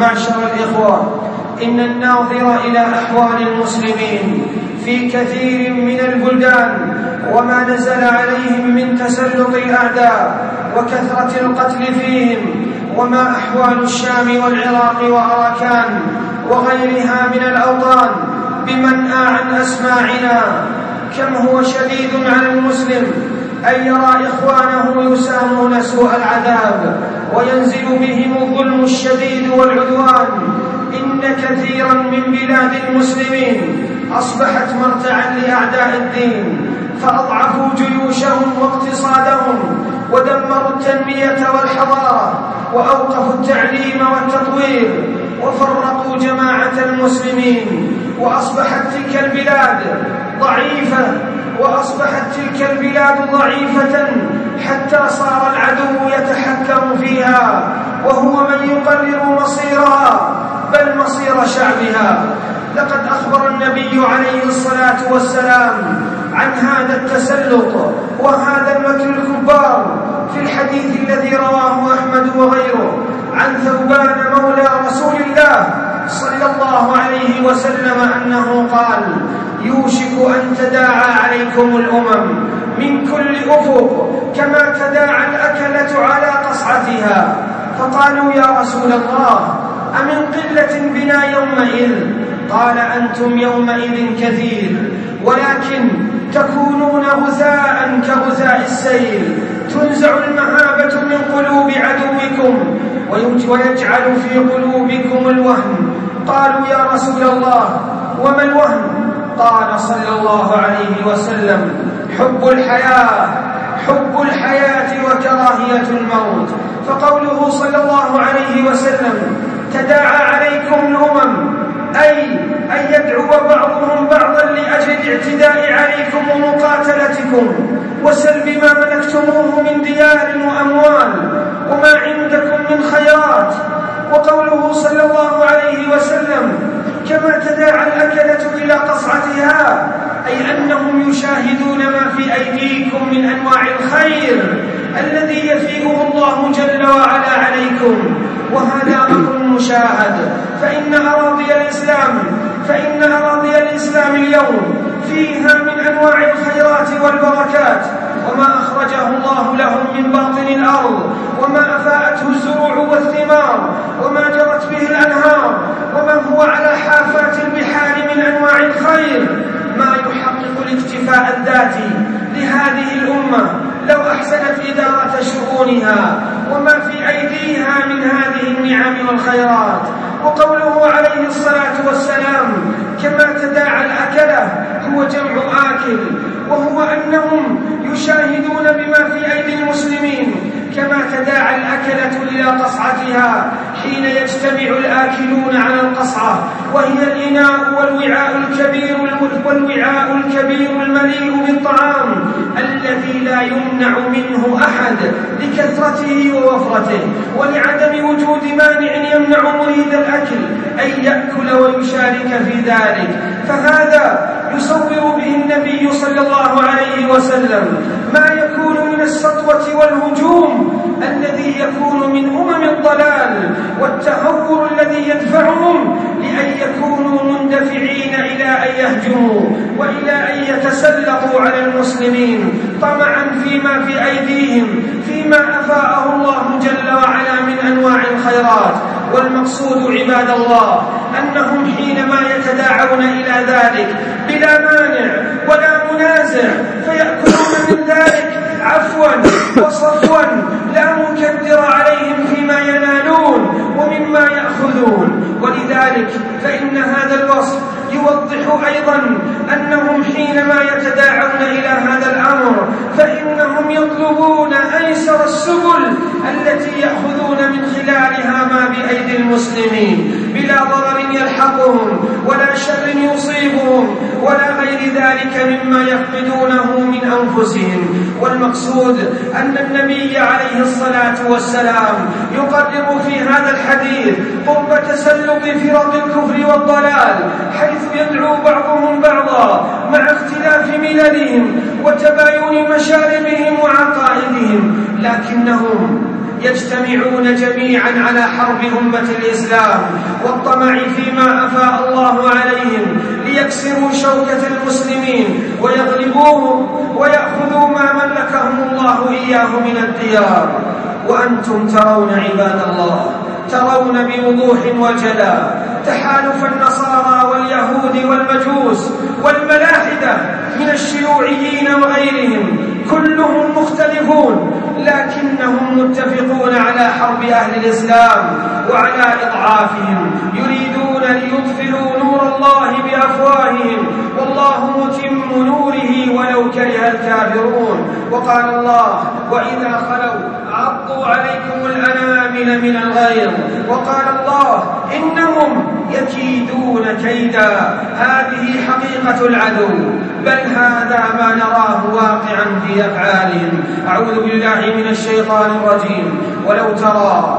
معشر الإخوة إن الناظر إلى أحوال المسلمين في كثير من البلدان وما نزل عليهم من تسلط الأعداء وكثرة القتل فيهم وما أحوال الشام والعراق وأراكان وغيرها من الأوطان بمنأى عن أسماعنا. كم هو شديد على المسلم أن يرى إخوانه يسامون سوء العذاب وينزل بهم الظلم الشديد والعدوان إن كثيرا من بلاد المسلمين أصبحت مرتعا لأعداء الدين فأضعفوا جيوشهم واقتصادهم ودمروا التنمية والحضارة وأوقفوا التعليم والتطوير وفرقوا جماعة المسلمين وأصبحت تلك البلاد ضعيفة وأصبحت تلك البلاد ضعيفة حتى صار العدو يتحكم فيها وهو من يقرر مصيرها بل مصير شعبها. لقد أخبر النبي عليه الصلاة والسلام عن هذا التسلط وهذا المكر الكبار في الحديث الذي رواه أحمد وغيره عن ثوبان مولى رسول الله صلى الله عليه وسلم أنه قال يوشك أن تداعى عليكم الأمم من كل أفق كما تداعى الأكلة على قصعتها. فقالوا يا رسول الله أمن قلة بنا يومئذ؟ قال أنتم يومئذ كثير ولكن تكونون غثاء كغثاء السيل تنزع المهابة من قلوب عدوكم ويجعل في قلوبكم الوهن. قالوا يا رسول الله وما الوهن؟ قال صلى الله عليه وسلم. حب الحياة حب الحياة وكراهية الموت. فقوله صلى الله عليه وسلم تداعى عليكم الأمم أي أن يدعو بعضهم بعضا لأجل الاعتداء عليكم ومقاتلتكم. وسلب ما ملكتموه من ديار وأموال وما عندكم من خيرات. وقوله صلى الله عليه وسلم كما تداعى الأكلة إلى قصعتها أي أنهم يشاهدون ما في أيديكم من أنواع الخير الذي يفيئه الله جل وعلا عليكم. وهذا أمر مشاهد. فإن أراضي الإسلام فإن أراضي الإسلام اليوم فيها من أنواع الخيرات والبركات. وما أخرجه الله لهم من باطن الأرض وما أفاءته الزروع والثمار وما جرت به الأنهار ومن هو على حافات البحار من أنواع الخير. ما يحقق الاكتفاء الذاتي لهذه الأمة لو أحسنت إدارة شؤونها وما في أيديها من هذه النعم والخيرات. وقوله عليه الصلاة والسلام كما تداعى الأكلة هو جمع آكل وهو أنهم يشاهدون بما في أيدي المسلمين. كما تداعى الأكلة إلى قصعتها حين يجتمع الآكلون على القصعة وهي الإناء والوعاء الكبير والوعاء الكبير المليء بالطعام الذي لا يمنع منه أحد لكثرته ووفرته ولعدم وجود مانع يمنع مريد الأكل أن يأكل ويشارك في ذلك. فهذا يصور به النبي صلى الله عليه وسلم. من السطوة والهجوم الذي يكون من أمم الضلال والتهور الذي يدفعهم لأن يكونوا مندفعين إلى أن يهجموا وإلى أن يتسلطوا على المسلمين طمعا فيما في أيديهم فيما أفاءه الله جل وعلا من أنواع الخيرات. والمقصود عباد الله أنهم حينما يتداعون إلى ذلك بلا مانع ولا منازع عفوا وصفوا لا مكبر عليهم فيما ينالون ومما يأخذون. ولذلك فإن هذا الوصف يوضح أيضا أنهم حينما يتداعون إلى هذا الأمر فإنهم يطلبون أيسر السبل التي يأخذون من خلالها ما بأيدي المسلمين. بلا ضرر يلحقهم ولا شر يصيبهم. ولا غير ذلك مما يفقدونه من أنفسهم. والمقصود أن النبي عليه الصلاة والسلام يقرر في هذا الحديث قرب تسلق فرق الكفر والضلال حيث يدعو بعضهم بعضا مع اختلاف مللهم وتباين مشاربهم وعقائدهم لكنهم يجتمعون جميعا على حرب أمة الإسلام والطمع فيما أفاء الله عليهم يكسروا شوكة المسلمين ويغلبوهم ويأخذوا ما ملكهم الله إياه من الديار. وأنتم ترون عباد الله ترون بوضوح وجلاء تحالف النصارى واليهود والمجوس والملاحدة من الشيوعيين وغيرهم كلهم مختلفون لكنهم متفقون على حرب أهل الإسلام وعلى إضعافهم. يريدون ليطفئوا نور الله بأفواههم والله متم نوره ولو كره الكافرون وقال الله وإذا خلوا عضوا عليكم الأنامل من الغيظ وقال الله إنهم يكيدون كيدا هذه حقيقة العدو بل هذا ما نراه واقعا في أفعالهم أعوذ بالله من الشيطان الرجيم ولو ترى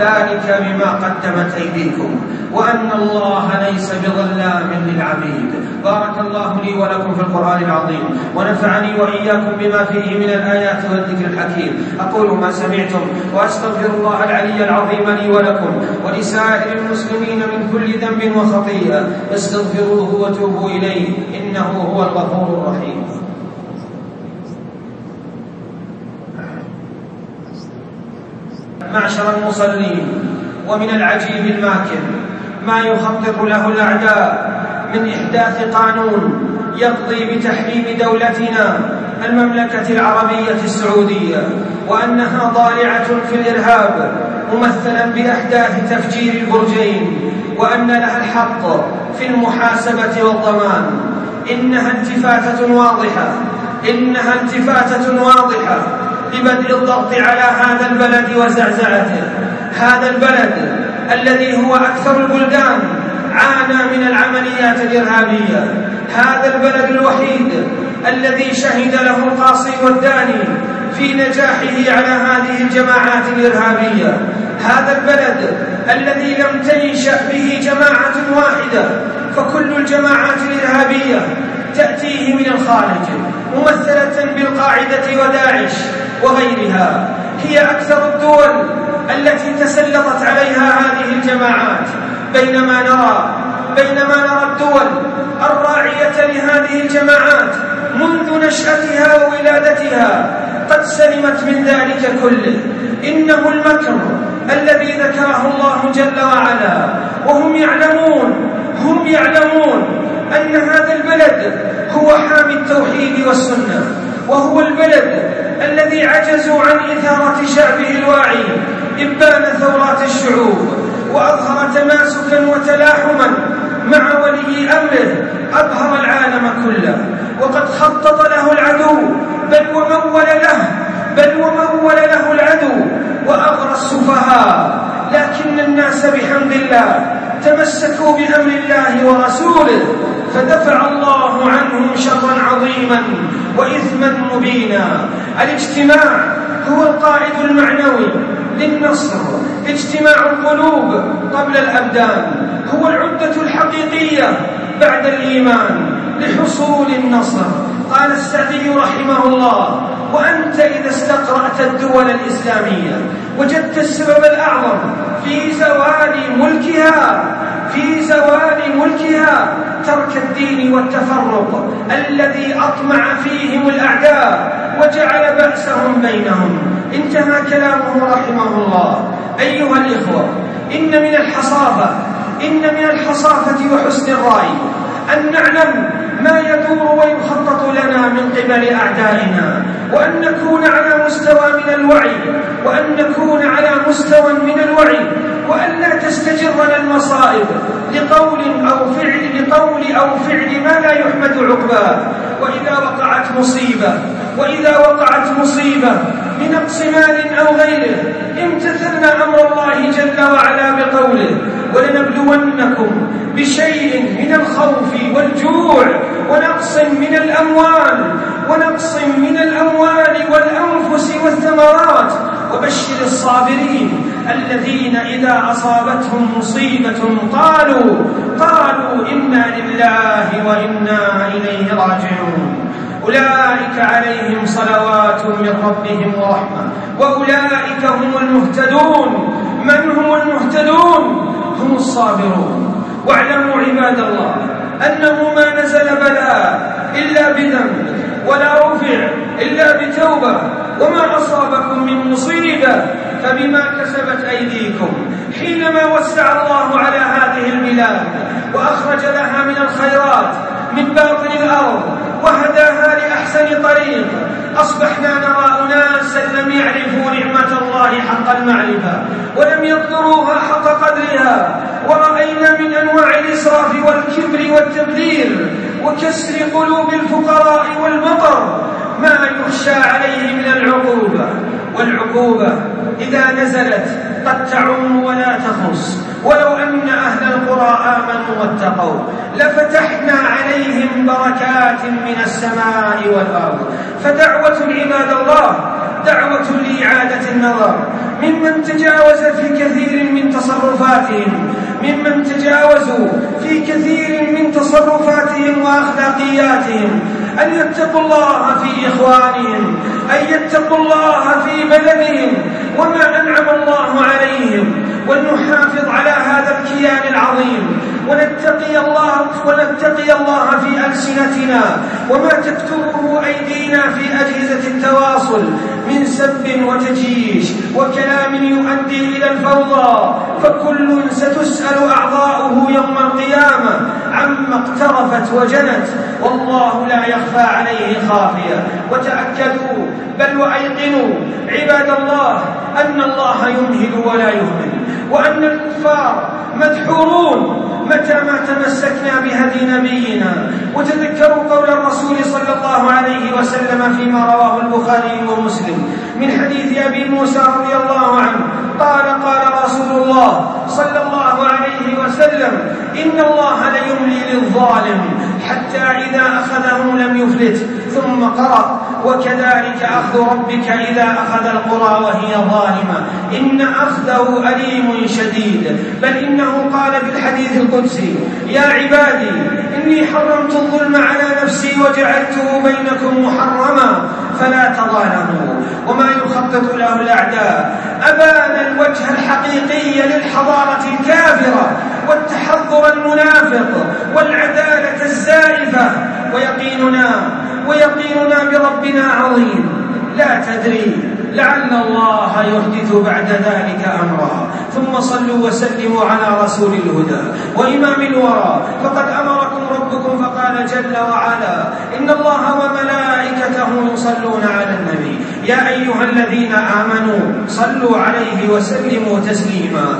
ذلك بما قدمت أيديكم وأن الله ليس بظلام للعبيد. بارك الله لي ولكم في القرآن العظيم ونفعني وإياكم بما فيه من الآيات والذكر الحكيم. أقول ما سمعتم وأستغفر الله العلي العظيم لي ولكم ولسائر المسلمين من كل ذنب وخطيئة. استغفروه وتوبوا إليه إنه هو الغفور الرحيم. معشر المصلين ومن العجيب الماكر ما يخطط له الأعداء من إحداث قانون يقضي بتحريم دولتنا المملكة العربية السعودية وأنها ضالعة في الإرهاب ممثلا باحداث تفجير البرجين وأن لها الحق في المحاسبة والضمان إنها التفاته واضحة إنها التفاته واضحة ببدء الضغط على هذا البلد وزعزعته. هذا البلد الذي هو أكثر البلدان عانى من العمليات الإرهابية. هذا البلد الوحيد الذي شهد له القاصي والداني في نجاحه على هذه الجماعات الإرهابية. هذا البلد الذي لم تنشأ به جماعة واحدة فكل الجماعات الإرهابية تأتيه من الخارج ممثلة بالقاعدة وداعش. وغيرها. هي أكثر الدول التي تسلطت عليها هذه الجماعات. بينما نرى بينما نرى الدول الراعية لهذه الجماعات منذ نشأتها وولادتها قد سلمت من ذلك كله. إنه المكر الذي ذكره الله جل وعلا. وهم يعلمون هم يعلمون أن هذا البلد هو حامي التوحيد والسنة. وهو البلد الذي عجزوا عن إثارة شعبه الواعي إبان ثورات الشعوب وأظهر تماسكا وتلاحما مع ولي أمره أبهر العالم كله. وقد خطط له العدو بل ومول له بل ومول له العدو وأغرى السفهاء. لكن الناس بحمد الله تمسكوا بأمر الله ورسوله فدفع الله عنهم شرا عظيما وإثما مبينا. الاجتماع هو القائد المعنوي للنصر. اجتماع القلوب قبل الأبدان هو العدة الحقيقية بعد الإيمان لحصول النصر. قال السعدي رحمه الله وأنت إذا استقرأت الدول الإسلامية وجدت السبب الأعظم في زوال ملكها في زوال ملكها ترك الدين والتفرق الذي أطمع فيهم الأعداء وجعل بأسهم بينهم. انتهى كلامه رحمه الله. أيها الإخوة إن من الحصافة إن من الحصافة وحسن الرأي أن نعلم ما يدور ويخطط لنا من قبل أعدائنا وأن نكون على مستوى من الوعي وأن نكون على مستوى من الوعي وأن لا تستجرنا المصائب لقول أو فعل لقول أو فعل ما لا يحمد عقباه. وإذا وقعت مصيبة وإذا وقعت مصيبة بنقص مال أو غيره امتثلنا أمر الله جل وعلا بقوله ولنبلونكم بشيء من الخوف والجوع ونقص من الأموال ونقص من الأموال والأنفس والثمرات. وبشر الصابرين الذين إذا أصابتهم مصيبة قالوا قالوا إنا لله وإنا إليه راجعون. أولئك عليهم صلوات من ربهم ورحمة وأولئك هم المهتدون. من هم المهتدون؟ هم الصابرون. واعلموا عباد الله أنه ما نزل بلاء إلا بذنب ولا رفع إلا بتوبة وما أصابكم من مصيبة فبما كسبت أيديكم. حينما وسع الله على هذه البلاد وأخرج لها من الخيرات من باطن الأرض وهداها لأحسن طريق أصبحنا نرى أناسا لم يعرفوا نعمة الله حق المعرفة ولم يقدروها حق قدرها ورأينا من أنواع الإسراف والكبر والتبذير وكسر قلوب الفقراء والمطر ما يخشى عليه من العقوبة والعقوبة إذا نزلت قد تعم ولا تخص. ولو أن أهل القرى آمنوا واتقوا لفتحنا عليهم بركات من السماء والأرض. فدعوة عباد الله دعوة لإعادة النظر. ممن تجاوز في كثير من تصرفاتهم ممن تجاوزوا في كثير من تصرفاتهم وأخلاقياتهم. أن يتقوا الله في إخوانهم أن يتقوا الله في بلدهم وما أنعم الله عليهم. ولنحافظ على هذا الكيان العظيم. ونتقي الله ونتقي الله في ألسنتنا. وما تكتبه أيدينا في أجهزة التواصل من سب وتجيش وكلام يؤدي إلى الفوضى. فكل ستسأل أعضاؤه يوم القيامة عما اقترفت وجنت. والله لا يخفى عليه خافية. وتأكدوا بل وأيقنوا عباد الله أن الله يمهل ولا يهمل. وأن الكفار مدحورون متى ما تمسكنا بهدي نبينا وتذكروا قول الرسول صلى الله عليه وسلم فيما رواه البخاري ومسلم من حديث أبي موسى رضي الله عنه قال قال رسول الله صلى الله عليه وسلم إن الله ليملي للظالم حتى إذا أخذه لم يفلت ثم قرأ وكذلك أخذ ربك إذا أخذ القرى وهي ظالمة. إن أخذه أليم شديد. بل إنه قال في الحديث القدسي يا عبادي إني حرمت الظلم على نفسي وجعلته بينكم محرما فلا تظالموا. وما يخطط له الأعداء أبان الوجه الحقيقي للحضارة الكافرة والتحضر المنافق والعدالة الزائفة. ويقيننا ويقيننا بربنا عظيم. لا تدري لعل الله يحدث بعد ذلك أمرا. ثم صلوا وسلموا على رسول الهدى. وإمام الورى. فقد أمر ربكم فقال جل وعلا إن الله وملائكته يصلون على النبي. يا أيها الذين آمنوا صلوا عليه وسلموا تسليما.